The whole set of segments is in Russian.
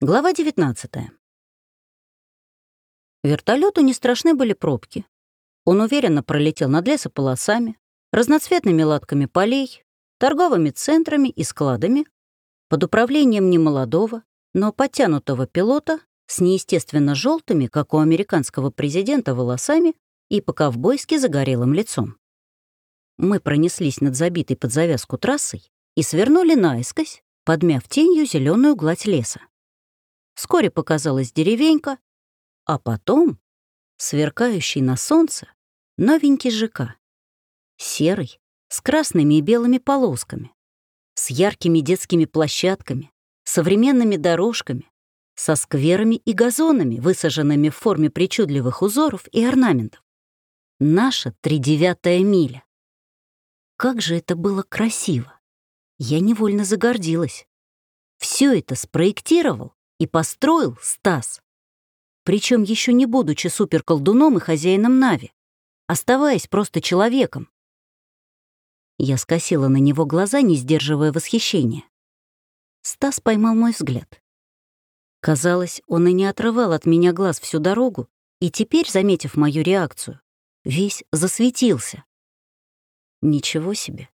Глава 19. Вертолету не страшны были пробки. Он уверенно пролетел над лесополосами, разноцветными латками полей, торговыми центрами и складами под управлением немолодого, но подтянутого пилота с неестественно желтыми, как у американского президента, волосами и по-ковбойски загорелым лицом. Мы пронеслись над забитой под завязку трассой и свернули наискось, подмяв тенью зеленую гладь леса. Вскоре показалась деревенька, а потом сверкающий на солнце новенький ЖК. Серый, с красными и белыми полосками, с яркими детскими площадками, современными дорожками, со скверами и газонами, высаженными в форме причудливых узоров и орнаментов. Наша тридевятая миля. Как же это было красиво! Я невольно загордилась. Все это спроектировал и построил Стас. Причем еще не будучи суперколдуном и хозяином Нави, оставаясь просто человеком. Я скосила на него глаза, не сдерживая восхищения. Стас поймал мой взгляд. Казалось, он и не отрывал от меня глаз всю дорогу, и теперь, заметив мою реакцию, весь засветился. Ничего себе.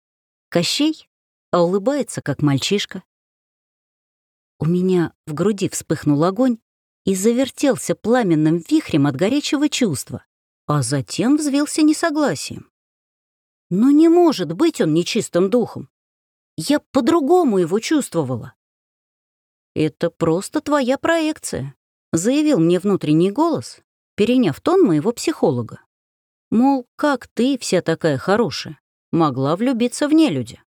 Кощей, а улыбается, как мальчишка. У меня в груди вспыхнул огонь и завертелся пламенным вихрем от горячего чувства, а затем взвился несогласием. Но не может быть он нечистым духом. Я по-другому его чувствовала. «Это просто твоя проекция», — заявил мне внутренний голос, переняв тон моего психолога. Мол, как ты, вся такая хорошая, могла влюбиться в нелюдя?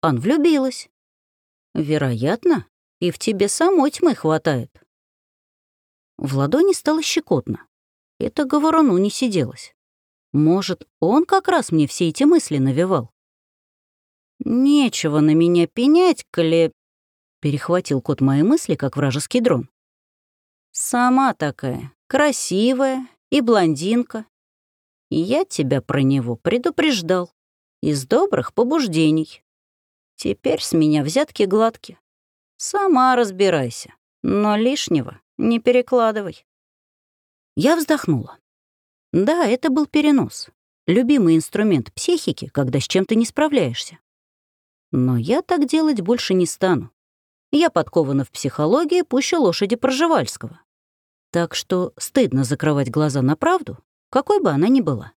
Ан влюбилась. Вероятно, и в тебе самой тьмы хватает. В ладони стало щекотно. Это говорону не сиделось. Может, он как раз мне все эти мысли навевал? «Нечего на меня пенять, коли...» — перехватил кот мои мысли, как вражеский дрон. «Сама такая, красивая и блондинка. Я тебя про него предупреждал. Из добрых побуждений. Теперь с меня взятки гладки. Сама разбирайся, но лишнего не перекладывай. Я вздохнула. Да, это был перенос. Любимый инструмент психики, когда с чем-то не справляешься. Но я так делать больше не стану. Я подкована в психологии пуще лошади Проживальского. Так что стыдно закрывать глаза на правду, какой бы она ни была.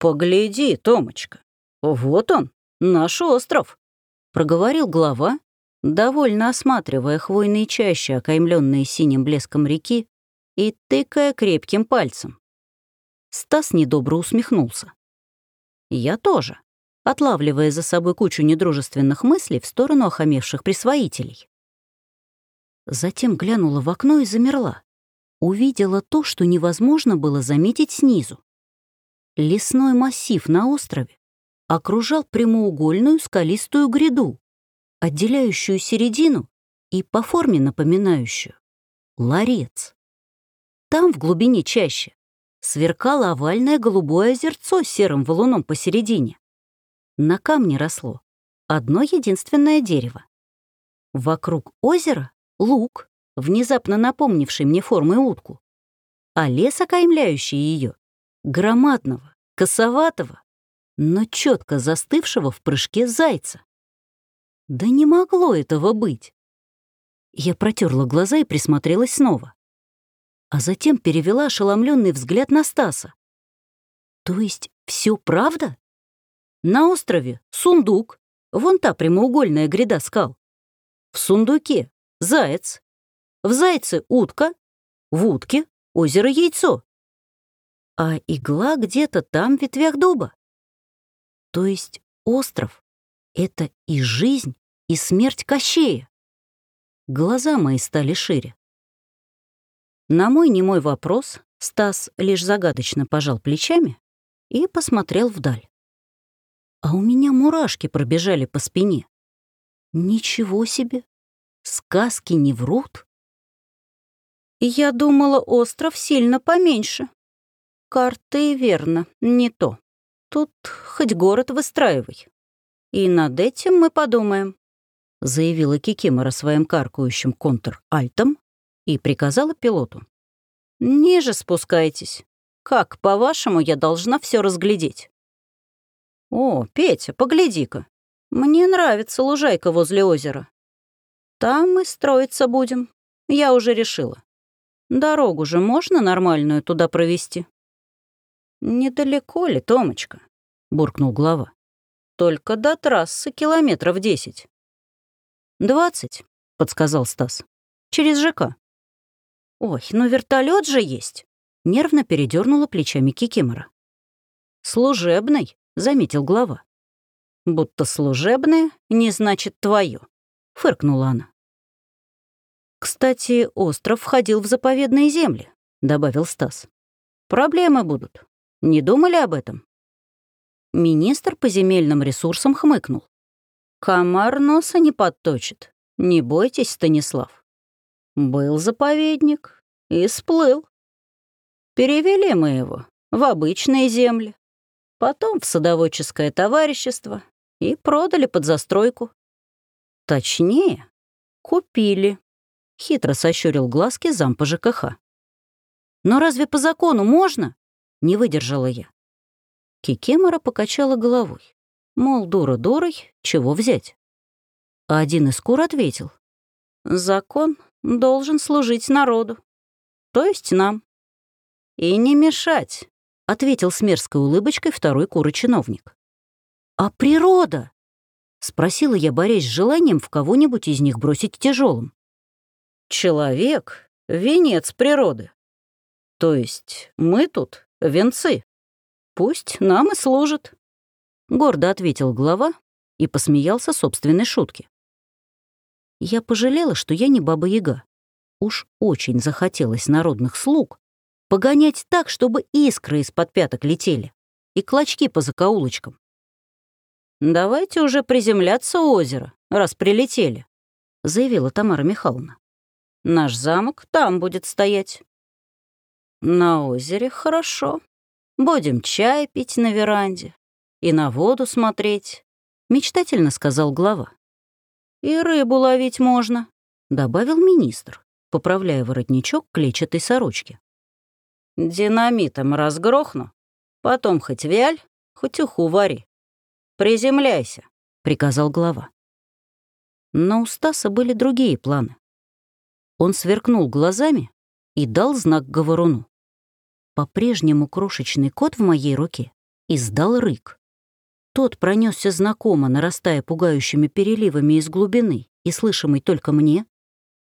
«Погляди, Томочка, вот он, наш остров», — проговорил глава, довольно осматривая хвойные чащи, окаймленные синим блеском реки, и тыкая крепким пальцем. Стас недобро усмехнулся. Я тоже, отлавливая за собой кучу недружественных мыслей в сторону охамевших присвоителей. Затем глянула в окно и замерла. Увидела то, что невозможно было заметить снизу. Лесной массив на острове окружал прямоугольную скалистую гряду, отделяющую середину и по форме напоминающую ларец. Там, в глубине чаще, сверкало овальное голубое озерцо с серым валуном посередине. На камне росло одно единственное дерево. Вокруг озера — луг, внезапно напомнивший мне формой утку, а лес, окаймляющий ее, громадного, косоватого, но четко застывшего в прыжке зайца. Да не могло этого быть. Я протерла глаза и присмотрелась снова. А затем перевела ошеломленный взгляд на Стаса. То есть все правда? На острове сундук, вон та прямоугольная гряда скал. В сундуке заяц, в зайце утка, в утке озеро яйцо. А игла где-то там в ветвях дуба. То есть остров это и жизнь, и смерть Кощея. Глаза мои стали шире. На мой немой вопрос Стас лишь загадочно пожал плечами и посмотрел вдаль. А у меня мурашки пробежали по спине. Ничего себе! Сказки не врут? Я думала, остров сильно поменьше. Карты, верно, не то. Тут хоть город выстраивай. И над этим мы подумаем. заявила Кикимора своим каркающим контр-альтом и приказала пилоту. «Ниже спускайтесь. Как, по-вашему, я должна все разглядеть?» «О, Петя, погляди-ка. Мне нравится лужайка возле озера. Там мы строиться будем. Я уже решила. Дорогу же можно нормальную туда провести?» «Недалеко ли, Томочка?» — буркнул глава. «Только до трассы километров десять». «Двадцать», — подсказал Стас. «Через ЖК». «Ой, ну вертолет же есть!» — нервно передернула плечами Кикимора. «Служебный», — заметил глава. «Будто служебное не значит твое», — фыркнула она. «Кстати, остров входил в заповедные земли», — добавил Стас. «Проблемы будут. Не думали об этом?» Министр по земельным ресурсам хмыкнул. «Комар носа не подточит. Не бойтесь, Станислав. Был заповедник и сплыл. Перевели мы его в обычные земли, потом в садоводческое товарищество и продали под застройку. Точнее, купили. Хитро сощурил глазки зам по ЖКХ. «Но разве по закону можно?» Не выдержала я. Кикемора покачала головой. Мол, дура дурой, чего взять? А один из кур ответил. Закон должен служить народу, то есть нам. И не мешать, ответил с мерзкой улыбочкой второй куры-чиновник. А природа? Спросила я, борясь с желанием в кого-нибудь из них бросить тяжелым. Человек — венец природы. То есть мы тут венцы. Пусть нам и служит. Гордо ответил глава и посмеялся собственной шутке. Я пожалела, что я не баба-яга. Уж очень захотелось народных слуг погонять так, чтобы искры из-под пяток летели и клочки по закоулочкам. «Давайте уже приземляться у озера, раз прилетели», — заявила Тамара Михайловна. «Наш замок там будет стоять». «На озере хорошо. Будем чай пить на веранде и на воду смотреть», — мечтательно сказал глава. «И рыбу ловить можно», — добавил министр, поправляя воротничок клетчатой сорочки. «Динамитом разгрохну, потом хоть вяль, хоть уху вари. Приземляйся», — приказал глава. Но у Стаса были другие планы. Он сверкнул глазами и дал знак говоруну. По-прежнему крошечный кот в моей руке издал рык. Тот пронесся знакомо, нарастая пугающими переливами из глубины и слышимый только мне.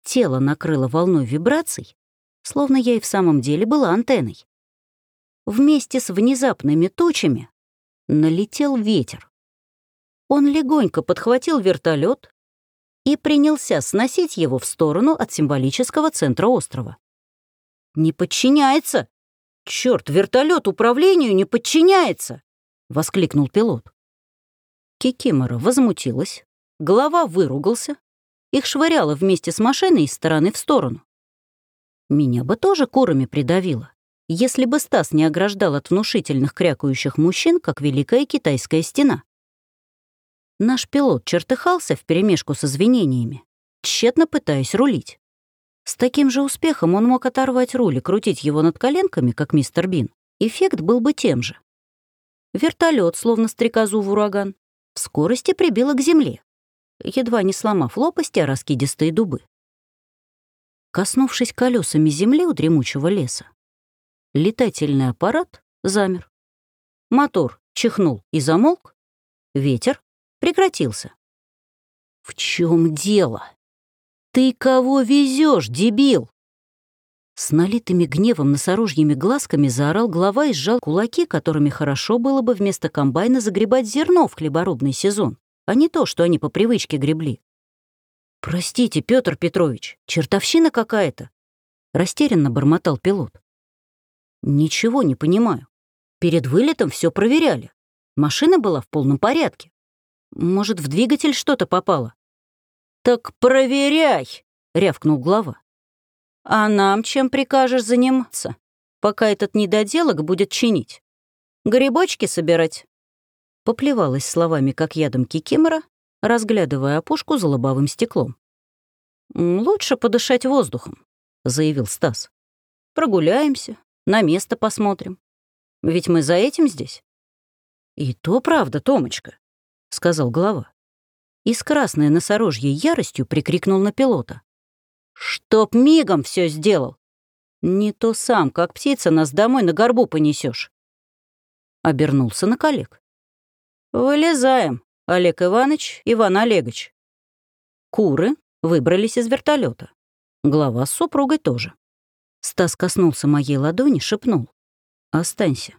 Тело накрыло волной вибраций, словно я и в самом деле была антенной. Вместе с внезапными тучами налетел ветер. Он легонько подхватил вертолет и принялся сносить его в сторону от символического центра острова. «Не подчиняется! Черт, вертолет управлению не подчиняется!» — воскликнул пилот. Кикимора возмутилась, голова выругался, их швыряло вместе с машиной из стороны в сторону. Меня бы тоже курами придавило, если бы Стас не ограждал от внушительных крякающих мужчин, как Великая Китайская стена. Наш пилот чертыхался вперемешку с извинениями, тщетно пытаясь рулить. С таким же успехом он мог оторвать руль и крутить его над коленками, как мистер Бин. Эффект был бы тем же. Вертолет, словно стрекозу в ураган, в скорости прибило к земле, едва не сломав лопасти о раскидистые дубы. Коснувшись колесами земли у дремучего леса, летательный аппарат замер. Мотор чихнул и замолк, ветер прекратился. «В чем дело? Ты кого везешь, дебил?» С налитыми гневом носорожьими глазками заорал глава и сжал кулаки, которыми хорошо было бы вместо комбайна загребать зерно в хлеборубный сезон, а не то, что они по привычке гребли. «Простите, Петр Петрович, чертовщина какая-то!» Растерянно бормотал пилот. «Ничего не понимаю. Перед вылетом все проверяли. Машина была в полном порядке. Может, в двигатель что-то попало?» «Так проверяй!» — рявкнул глава. «А нам чем прикажешь заниматься, пока этот недоделок будет чинить? Грибочки собирать?» Поплевалась словами, как ядом кикимора, разглядывая опушку за лобовым стеклом. «Лучше подышать воздухом», — заявил Стас. «Прогуляемся, на место посмотрим. Ведь мы за этим здесь». «И то правда, Томочка», — сказал глава. И с красной носорожьей яростью прикрикнул на пилота. «Чтоб мигом все сделал! Не то сам, как птица, нас домой на горбу понесешь. Обернулся на коллег. «Вылезаем, Олег Иванович, Иван Олегович». Куры выбрались из вертолета. Глава с супругой тоже. Стас коснулся моей ладони, шепнул. «Останься».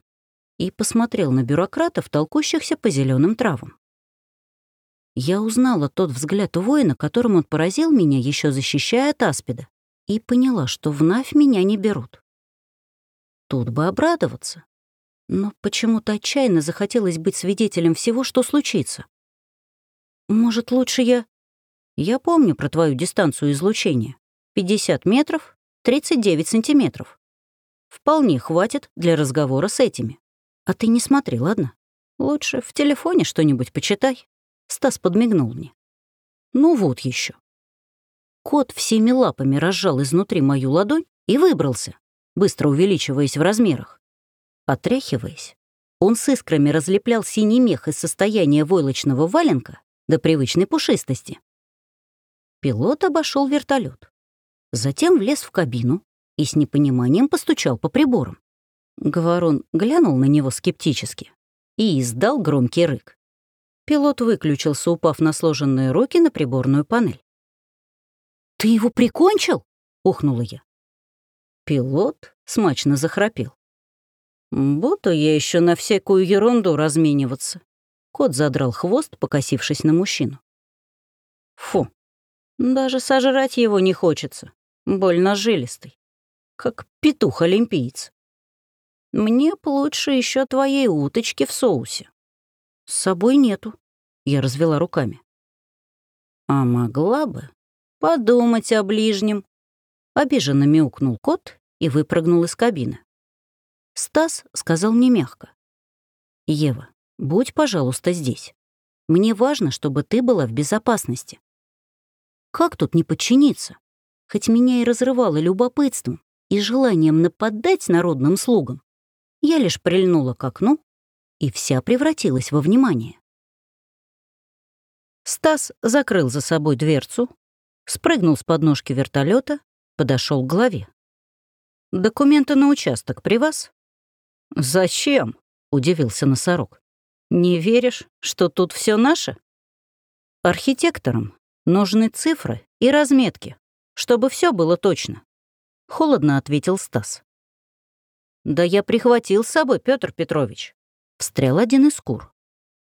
И посмотрел на бюрократов, толкущихся по зеленым травам. Я узнала тот взгляд воина, которым он поразил меня, еще защищая от аспида и поняла, что вновь меня не берут. Тут бы обрадоваться. Но почему-то отчаянно захотелось быть свидетелем всего, что случится. Может, лучше я... Я помню про твою дистанцию излучения. 50 метров, 39 сантиметров. Вполне хватит для разговора с этими. А ты не смотри, ладно? Лучше в телефоне что-нибудь почитай. Стас подмигнул мне. Ну вот еще. Кот всеми лапами разжал изнутри мою ладонь и выбрался, быстро увеличиваясь в размерах. Отряхиваясь, он с искрами разлеплял синий мех из состояния войлочного валенка до привычной пушистости. Пилот обошел вертолет, затем влез в кабину и с непониманием постучал по приборам. Говорон глянул на него скептически и издал громкий рык. Пилот выключился, упав на сложенные руки на приборную панель. «Ты его прикончил?» — ухнула я. Пилот смачно захрапел. «Буду я еще на всякую ерунду размениваться». Кот задрал хвост, покосившись на мужчину. «Фу, даже сожрать его не хочется. Больно жилистый. Как петух-олимпиец. Мне б лучше еще твоей уточки в соусе. С собой нету. Я развела руками. А могла бы подумать о ближнем. Обиженно мяукнул кот и выпрыгнул из кабины. Стас сказал мне мягко. «Ева, будь, пожалуйста, здесь. Мне важно, чтобы ты была в безопасности. Как тут не подчиниться? Хоть меня и разрывало любопытством и желанием нападать народным слугам, я лишь прильнула к окну, и вся превратилась во внимание. Стас закрыл за собой дверцу, спрыгнул с подножки вертолета, подошел к главе. «Документы на участок при вас?» «Зачем?» — удивился носорог. «Не веришь, что тут все наше?» «Архитекторам нужны цифры и разметки, чтобы все было точно», — холодно ответил Стас. «Да я прихватил с собой, Петр Петрович», — встрял один из кур.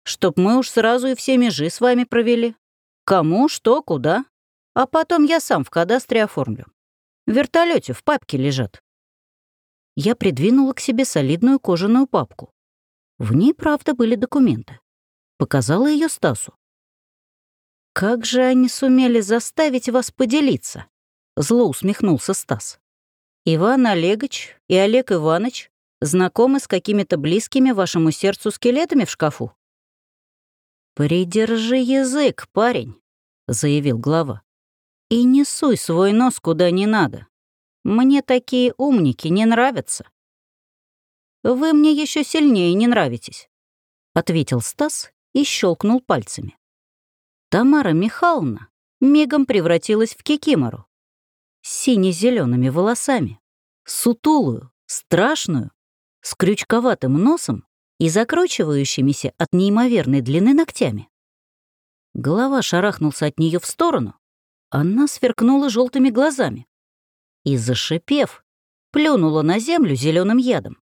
«Чтоб мы уж сразу и все межи с вами провели. Кому, что, куда, а потом я сам в кадастре оформлю. В вертолете в папке лежат. Я придвинула к себе солидную кожаную папку. В ней, правда, были документы. Показала ее Стасу. «Как же они сумели заставить вас поделиться?» Зло усмехнулся Стас. «Иван Олегович и Олег Иванович знакомы с какими-то близкими вашему сердцу скелетами в шкафу?» «Придержи язык, парень», — заявил глава. И не суй свой нос куда не надо. Мне такие умники не нравятся. Вы мне еще сильнее не нравитесь, ответил Стас и щелкнул пальцами. Тамара Михайловна мигом превратилась в кикимору. Сине-зелеными волосами, сутулую, страшную, с крючковатым носом и закручивающимися от неимоверной длины ногтями. Голова шарахнулся от нее в сторону, она сверкнула желтыми глазами и, зашипев, плюнула на землю зеленым ядом.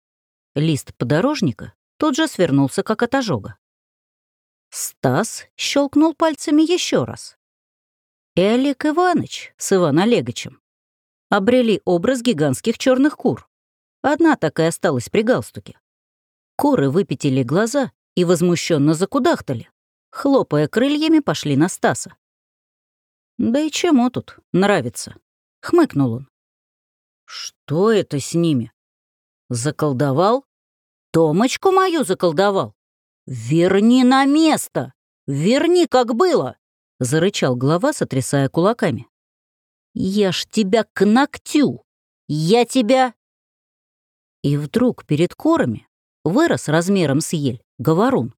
Лист подорожника тут же свернулся, как от ожога. Стас щелкнул пальцами еще раз. И Олег Иванович с Иван Олеговичем обрели образ гигантских черных кур. Одна такая осталась при галстуке. Куры выпятили глаза и возмущенно закудахтали. Хлопая крыльями, пошли на Стаса. «Да и чему тут нравится?» — хмыкнул он. «Что это с ними? Заколдовал? Томочку мою заколдовал? Верни на место!» Верни, как было!» — зарычал глава, сотрясая кулаками. «Я ж тебя к ногтю! Я тебя...» И вдруг перед корами вырос размером с ель говорун.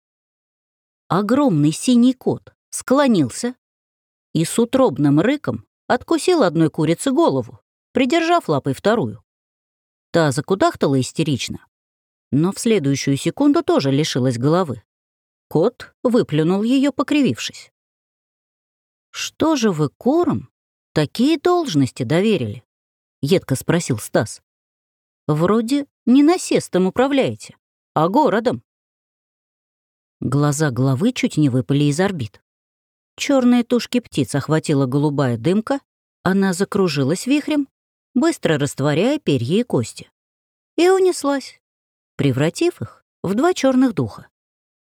Огромный синий кот склонился и с утробным рыком откусил одной курице голову, придержав лапой вторую. Та закудахтала истерично, но в следующую секунду тоже лишилась головы. Кот выплюнул ее, покривившись. «Что же вы кором такие должности доверили?» — едко спросил Стас. «Вроде не насестом управляете, а городом». Глаза главы чуть не выпали из орбит. Черные тушки птиц охватила голубая дымка, она закружилась вихрем, быстро растворяя перья и кости, и унеслась, превратив их в два черных духа.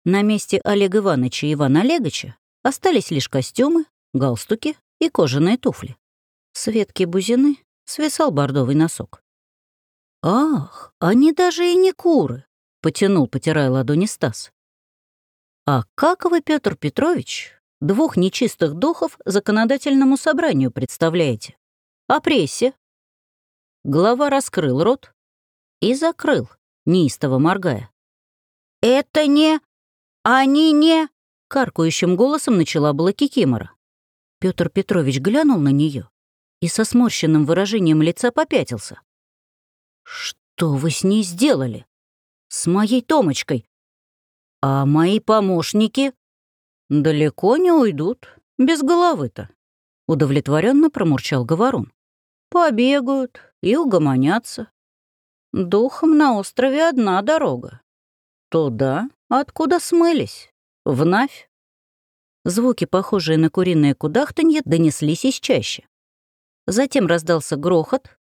На месте Олега Ивановича и Ивана Олеговича остались лишь костюмы, галстуки и кожаные туфли. С ветки бузины свисал бордовый носок. «Ах, они даже и не куры!» — потянул, потирая ладони Стас. «А как вы, Петр Петрович, двух нечистых духов законодательному собранию представляете? О прессе?» Глава раскрыл рот и закрыл, неистово моргая. «Это не... они не...» — каркающим голосом начала была Кикимора. Петр Петрович глянул на нее и со сморщенным выражением лица попятился. «Что вы с ней сделали? С моей Томочкой? А мои помощники?» «Далеко не уйдут, без головы-то», — удовлетворенно промурчал Говорун. «Побегают и угомонятся. Духом на острове одна дорога. Туда, откуда смылись, в Навь». Звуки, похожие на куриное кудахтанье, донеслись из чаще. Затем раздался грохот,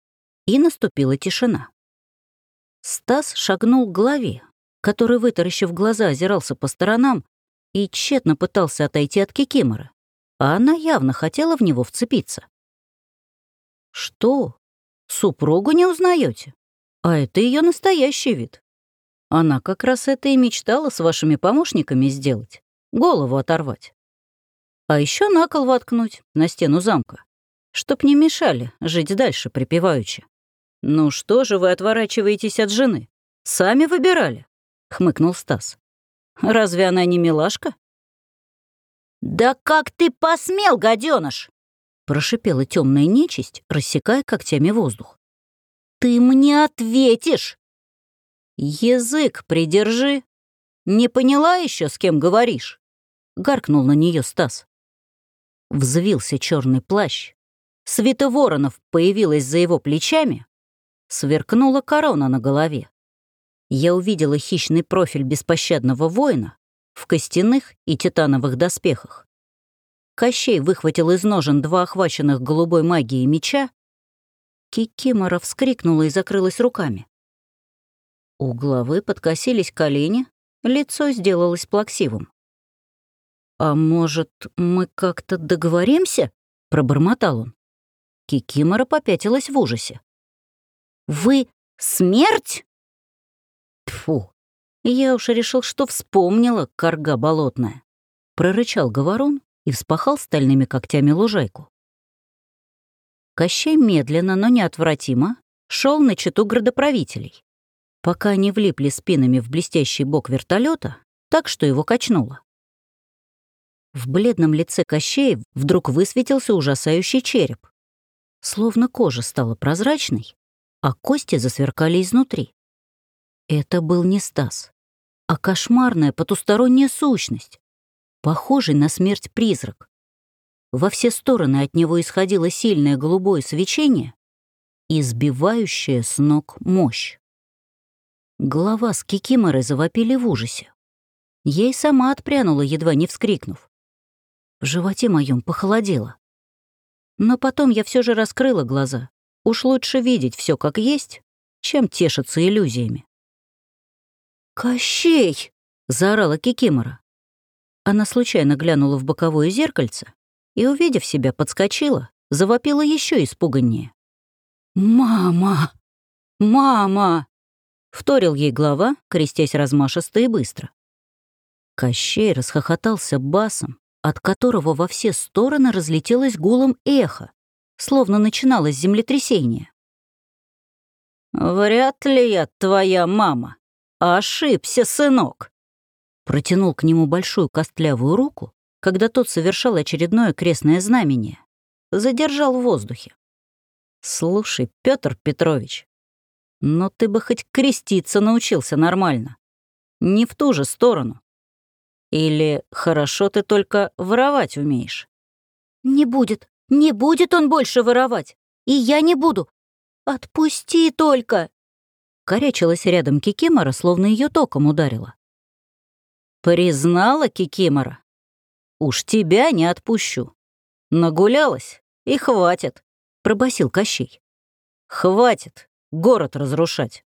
и наступила тишина. Стас шагнул к главе, который, вытаращив глаза, озирался по сторонам и тщетно пытался отойти от Кикимора, а она явно хотела в него вцепиться. «Что? Супругу не узнаете? А это ее настоящий вид. Она как раз это и мечтала с вашими помощниками сделать, голову оторвать. А еще на кол воткнуть на стену замка, чтоб не мешали жить дальше припеваючи. «Ну что же вы отворачиваетесь от жены? Сами выбирали?» — хмыкнул Стас. «Разве она не милашка?» «Да как ты посмел, гаденыш!» — прошипела темная нечисть, рассекая когтями воздух. «Ты мне ответишь!» «Язык придержи! Не поняла еще, с кем говоришь?» — гаркнул на нее Стас. Взвился черный плащ. Света Воронов появилась за его плечами. Сверкнула корона на голове. Я увидела хищный профиль беспощадного воина в костяных и титановых доспехах. Кощей выхватил из ножен два охваченных голубой магией меча. Кикимора вскрикнула и закрылась руками. У главы подкосились колени, лицо сделалось плаксивым. «А может, мы как-то договоримся?» — пробормотал он. Кикимора попятилась в ужасе. «Вы смерть?» Тфу, я уж решил, что вспомнила корга болотная. Прорычал говорун и вспахал стальными когтями лужайку. Кощей медленно, но неотвратимо шел на чету градоправителей, пока не влипли спинами в блестящий бок вертолета, так что его качнуло. В бледном лице Кощея вдруг высветился ужасающий череп. Словно кожа стала прозрачной, а кости засверкали изнутри. Это был не Стас, а кошмарная потусторонняя сущность, похожий на смерть призрак. Во все стороны от него исходило сильное голубое свечение и сбивающая с ног мощь. Голова с Кикиморой завопили в ужасе. Ей сама отпрянула, едва не вскрикнув. В животе моем похолодело. Но потом я все же раскрыла глаза. Уж лучше видеть все как есть, чем тешиться иллюзиями. «Кощей!» — заорала Кикимора. Она случайно глянула в боковое зеркальце и, увидев себя, подскочила, завопила еще испуганнее. «Мама! Мама!» — вторил ей глава, крестясь размашисто и быстро. Кощей расхохотался басом, от которого во все стороны разлетелось гулом эхо, словно начиналось землетрясение. «Вряд ли я твоя мама. Ошибся, сынок!» Протянул к нему большую костлявую руку, когда тот совершал очередное крестное знамение. Задержал в воздухе. «Слушай, Петр Петрович, но ты бы хоть креститься научился нормально. Не в ту же сторону. Или хорошо ты только воровать умеешь?» «Не будет, не будет он больше воровать. И я не буду. Отпусти только!» Корячилась рядом Кикимора, словно ее током ударила. «Признала Кикимора? Уж тебя не отпущу. Нагулялась, и хватит», — пробасил Кощей. «Хватит город разрушать».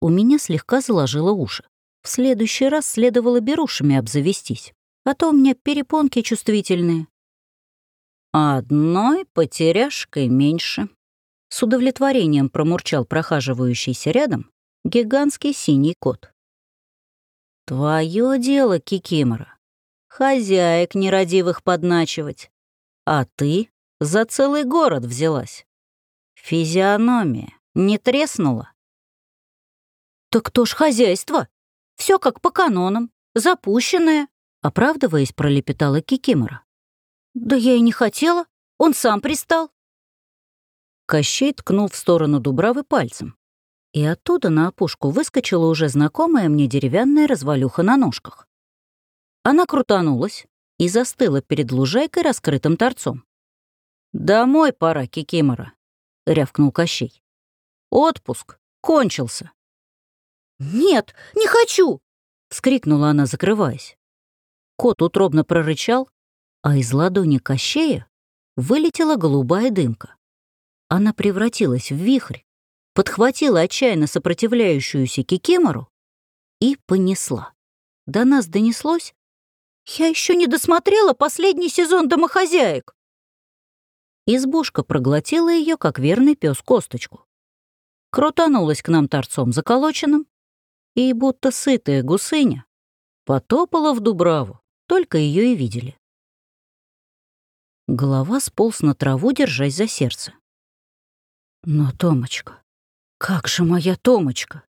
У меня слегка заложило уши. В следующий раз следовало берушами обзавестись, а то у меня перепонки чувствительные. «Одной потеряшкой меньше», — с удовлетворением промурчал прохаживающийся рядом гигантский синий кот. «Твое дело, Кикимора, хозяек нерадивых подначивать, а ты за целый город взялась. Физиономия не треснула?» «Так кто ж хозяйство? Все как по канонам, запущенное», — оправдываясь, пролепетала Кикимора. «Да я и не хотела, он сам пристал». Кощей ткнул в сторону Дубравы пальцем, и оттуда на опушку выскочила уже знакомая мне деревянная развалюха на ножках. Она крутанулась и застыла перед лужайкой раскрытым торцом. «Домой пора, Кикимора», — рявкнул Кощей. «Отпуск кончился». «Нет, не хочу!» — вскрикнула она, закрываясь. Кот утробно прорычал, а из ладони Кощея вылетела голубая дымка. Она превратилась в вихрь, подхватила отчаянно сопротивляющуюся Кикимору и понесла. До нас донеслось «Я еще не досмотрела последний сезон «Домохозяек». Избушка проглотила ее, как верный пес косточку. Крутанулась к нам торцом заколоченным и, будто сытая гусыня, потопала в Дубраву, только ее и видели. Голова сполз на траву, держась за сердце. Но Томочка, как же моя Томочка?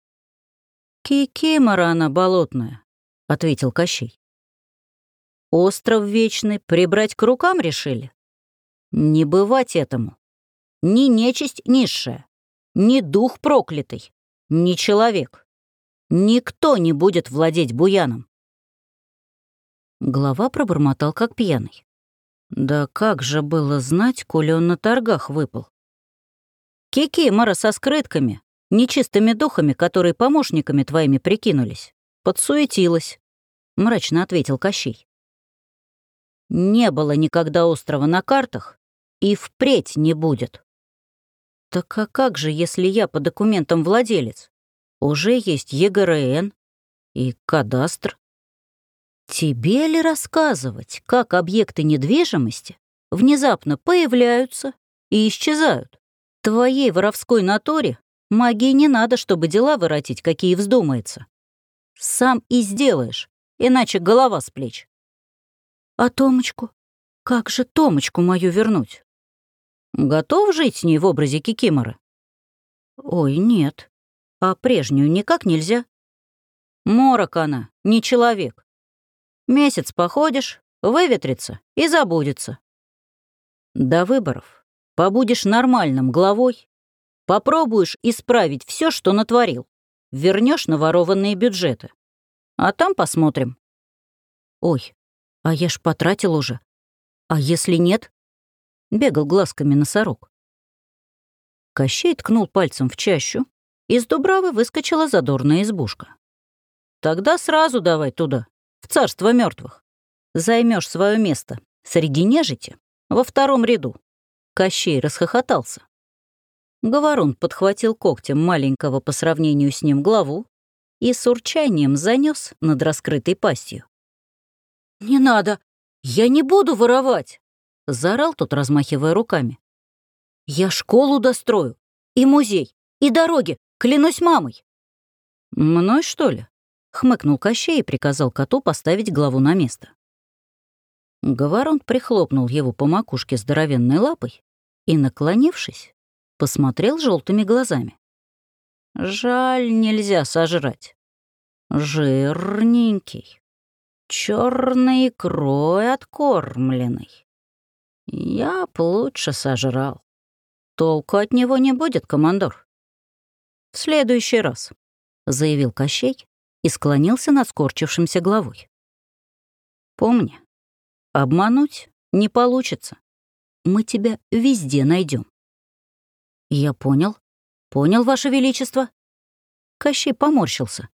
Кикимора она болотная, — ответил Кощей. Остров вечный прибрать к рукам решили? Не бывать этому. Ни нечисть низшая, ни дух проклятый, ни человек. Никто не будет владеть буяном. Глава пробормотал, как пьяный. Да как же было знать, коли он на торгах выпал? Кикимора со скрытками, нечистыми духами, которые помощниками твоими прикинулись. Подсуетилась, — мрачно ответил Кощей. Не было никогда острова на картах, и впредь не будет. Так а как же, если я по документам владелец? Уже есть ЕГРН и кадастр. Тебе ли рассказывать, как объекты недвижимости внезапно появляются и исчезают? Твоей воровской натуре магии не надо, чтобы дела воротить, какие вздумается. Сам и сделаешь, иначе голова с плеч. А Томочку? Как же Томочку мою вернуть? Готов жить с ней в образе Кикиморы? Ой, нет. А прежнюю никак нельзя. Морок она, не человек. Месяц походишь, выветрится и забудется. До выборов побудешь нормальным главой, попробуешь исправить все, что натворил, вернешь наворованные бюджеты. А там посмотрим. Ой, а я ж потратил уже. А если нет? Бегал глазками носорог. Кощей ткнул пальцем в чащу, из Дубравы выскочила задорная избушка. Тогда сразу давай туда, в царство мертвых. Займешь свое место среди нежити во втором ряду. Кощей расхохотался. Говорун подхватил когтем маленького по сравнению с ним главу и с урчанием занес над раскрытой пастью. «Не надо! Я не буду воровать!» — заорал тот, размахивая руками. «Я школу дострою, и музей, и дороги, клянусь мамой». «Мной, что ли?» Хмыкнул Кощей и приказал коту поставить главу на место. Говорон прихлопнул его по макушке здоровенной лапой и, наклонившись, посмотрел желтыми глазами. «Жаль, нельзя сожрать. Жирненький, черной икрой откормленный. Я б лучше сожрал. Толку от него не будет, командор. В следующий раз, — заявил Кощей и склонился над скорчившимся головой. Помни, Обмануть не получится. Мы тебя везде найдем. Я понял. Понял, Ваше Величество. Кощей поморщился.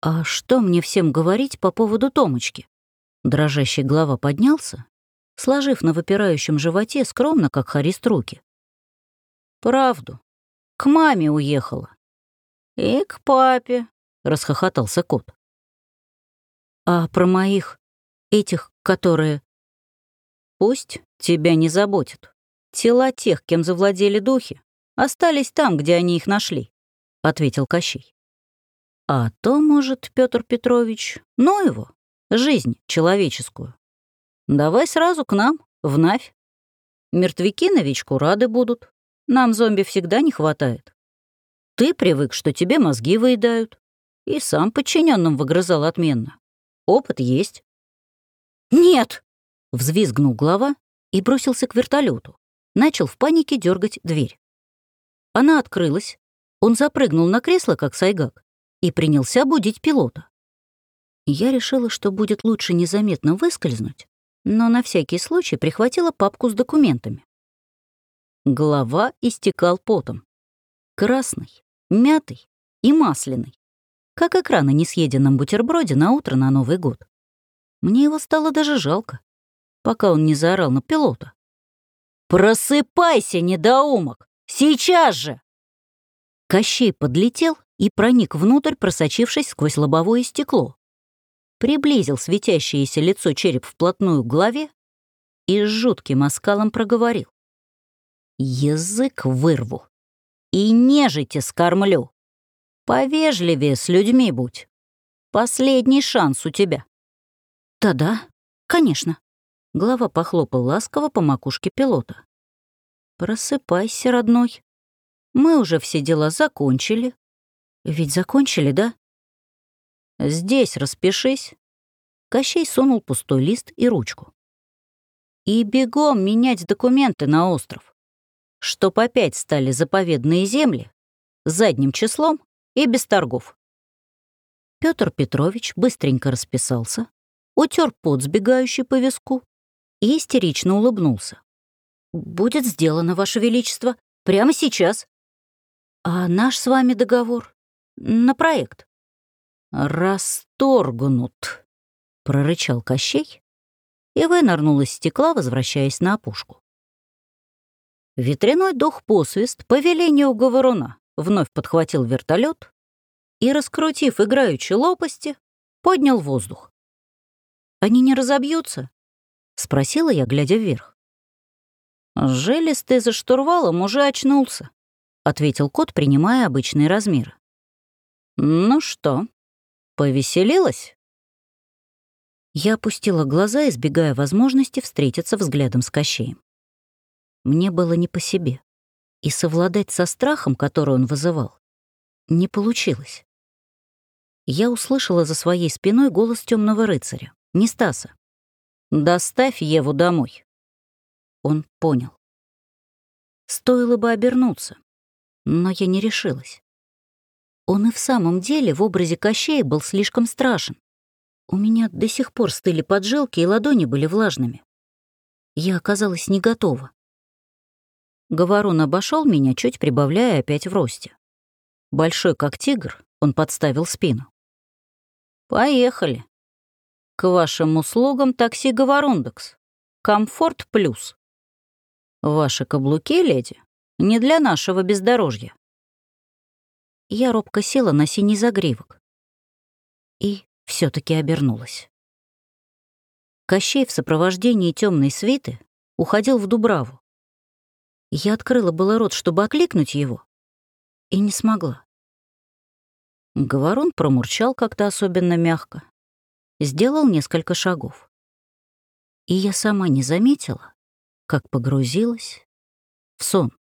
А что мне всем говорить по поводу Томочки? Дрожащий глава поднялся, сложив на выпирающем животе скромно, как харист руки. Правду. К маме уехала. И к папе, расхохотался кот. А про моих этих, которые... Пусть тебя не заботят. Тела тех, кем завладели духи, остались там, где они их нашли, — ответил Кощей. А то, может, Петр Петрович, ну его, жизнь человеческую. Давай сразу к нам, в Навь. Мертвяки новичку рады будут. Нам зомби всегда не хватает. Ты привык, что тебе мозги выедают. И сам подчиненным выгрызал отменно. Опыт есть. «Нет!» — взвизгнул глава и бросился к вертолету. Начал в панике дергать дверь. Она открылась, он запрыгнул на кресло, как сайгак, и принялся будить пилота. Я решила, что будет лучше незаметно выскользнуть, но на всякий случай прихватила папку с документами. Голова истекал потом. Красный, мятый и масляный, как экран на несъеденном бутерброде на утро на Новый год. Мне его стало даже жалко, пока он не заорал на пилота. «Просыпайся, недоумок! Сейчас же!» Кощей подлетел и проник внутрь, просочившись сквозь лобовое стекло. Приблизил светящееся лицо череп вплотную к голове и с жутким оскалом проговорил. «Язык вырву и нежити скормлю. Повежливее с людьми будь. Последний шанс у тебя». «Да-да, конечно». Глава похлопал ласково по макушке пилота. «Просыпайся, родной. Мы уже все дела закончили. Ведь закончили, да?» «Здесь распишись». Кощей сунул пустой лист и ручку. «И бегом менять документы на остров, чтоб опять стали заповедные земли, задним числом и без торгов». Петр Петрович быстренько расписался, утер пот, сбегающий по виску, и истерично улыбнулся. «Будет сделано, Ваше Величество, прямо сейчас. А наш с вами договор на проект?» «Расторгнут», — прорычал Кощей и вынырнул из стекла, возвращаясь на опушку. Ветряной дух посвист по велению говоруна вновь подхватил вертолет и, раскрутив играючи лопасти, поднял воздух. Они не разобьются?» — спросила я, глядя вверх. «Жилистый за штурвалом уже очнулся», — ответил кот, принимая обычные размеры. «Ну что, повеселилась?» Я опустила глаза, избегая возможности встретиться взглядом с Кощеем. Мне было не по себе, и совладать со страхом, который он вызывал, не получилось. Я услышала за своей спиной голос темного рыцаря не Стаса. «Доставь Еву домой». Он понял. Стоило бы обернуться, но я не решилась. Он и в самом деле в образе Кощея был слишком страшен. У меня до сих пор стыли поджилки, и ладони были влажными. Я оказалась не готова. Говорун обошел меня, чуть прибавляя опять в росте. Большой, как тигр, он подставил спину. «Поехали», к вашим услугам такси «Говорундекс». Комфорт плюс. Ваши каблуки, леди, не для нашего бездорожья. Я робко села на синий загривок и все таки обернулась. Кощей в сопровождении темной свиты уходил в Дубраву. Я открыла было рот, чтобы окликнуть его, и не смогла. Говорун промурчал как-то особенно мягко. Сделал несколько шагов. И я сама не заметила, как погрузилась в сон.